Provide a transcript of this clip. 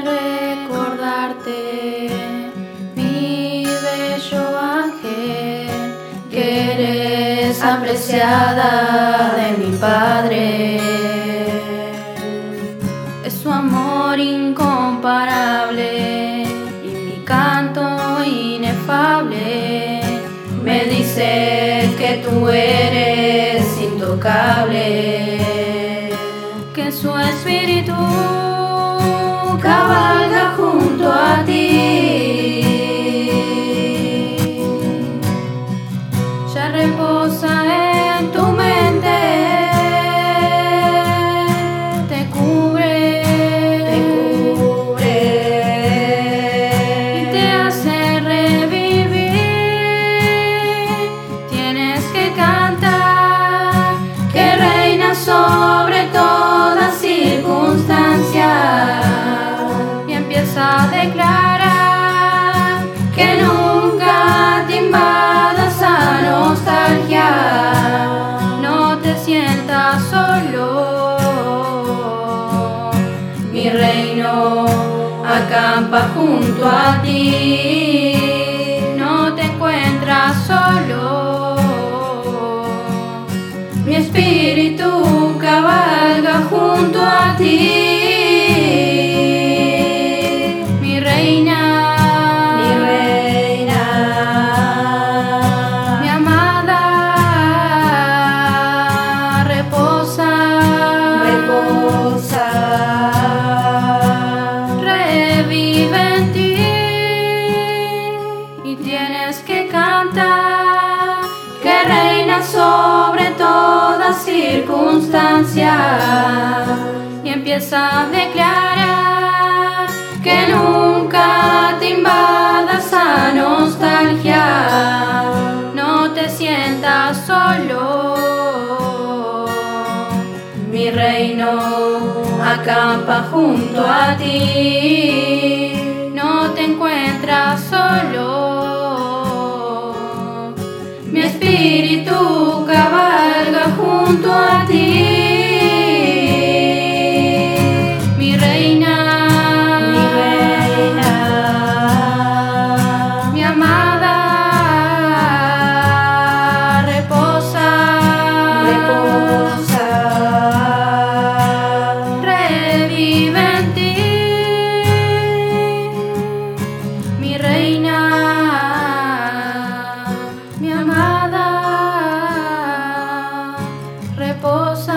recordarte, mi bello ángel, que eres apreciada de mi Padre. Es su amor incomparable y mi canto inefable me dice que tú eres intocable, que su espíritu cabalga junto a ti. Que nunca te invada nostalgia. No te sientas solo. Mi reino acampa junto a ti. No te encuentras solo. Mi espíritu cabalga junto a ti. Sobre toda circunstancia y empieza a declarar que nunca te invada esa nostalgia, no te sientas solo. Mi reino acampa junto a ti, no te encuentras solo. mi reina, mi amada, reposa.